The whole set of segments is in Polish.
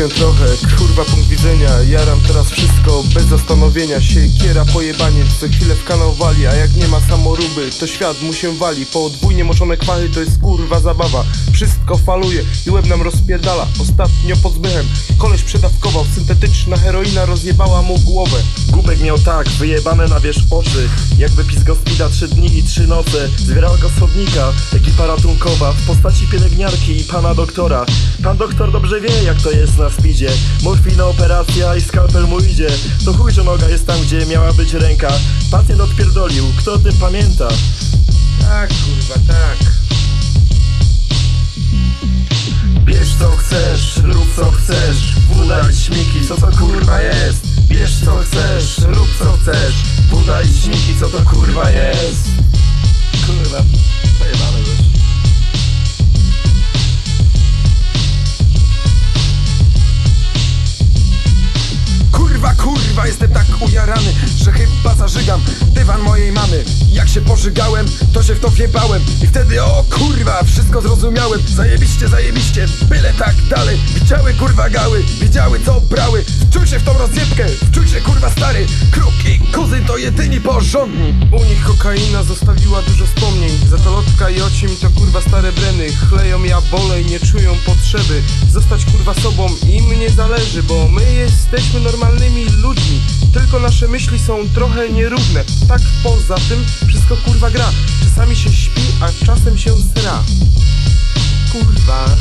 się trochę, kurwa punkt widzenia. Jaram teraz wszystko bez zastanowienia Siekiera pojebanie, co chwilę w kanał wali A jak nie ma samoróby, to świat mu się wali. Podwójnie moczone kwachy to jest kurwa zabawa. Wszystko faluje i łeb nam rozpierdala. Ostatnio pod zbychem koleś przedawkował Syntetyczna heroina rozjebała mu głowę. Gubek miał tak, wyjebane na wierzch oczy. Jakby pis go spida trzy dni i trzy noce. Zwierała go słownika, ekipa ratunkowa W postaci pielęgniarki i pana doktora. Pan doktor dobrze wie jak to jest na speedzie. Morfina operacja i skalpel mu idzie. To chuj, że noga jest tam gdzie miała być ręka. Pacjent odpierdolił, kto o tym pamięta? Tak kurwa, tak. Bierz co chcesz, rób co chcesz. Budaj śmiki, co Bierz co chcesz, rób co chcesz. Budaj śmiki, co to kurwa jest. Kurwa, pojebane zażygam dywan mojej mamy. Jak się pożygałem, to się w to wjebałem. I wtedy, o kurwa, wszystko zrozumiałem. Zajebiście, zajebiście, byle tak dalej. Widziały kurwa gały, wiedziały co brały. Wczuj się w tą rozjebkę, wczuj się kurwa stary. Kruk i kuzyn to jedyni porządni. U nich kokaina zostawiła dużo wspomnień. Za to lotka i ocim to kurwa stare breny. Chleją ja bole i nie czują potrzeby. Zostać kurwa sobą im nie zależy Bo my jesteśmy normalnymi ludźmi Tylko nasze myśli są trochę nierówne. Tak poza tym wszystko kurwa gra. Czasami się śpi, a czasem się sra. Kurwa.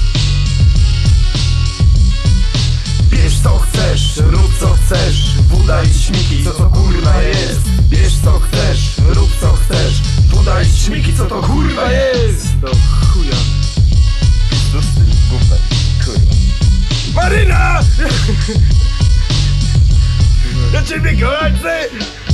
Bierz co chcesz, rób co chcesz. Budaj śmiki, co to kurwa jest. Bierz co chcesz, rób co chcesz. Budaj śmiki, co to kurwa jest. Do chuja. Zdusty gównem, kurwa. Maryna! That should be good. See?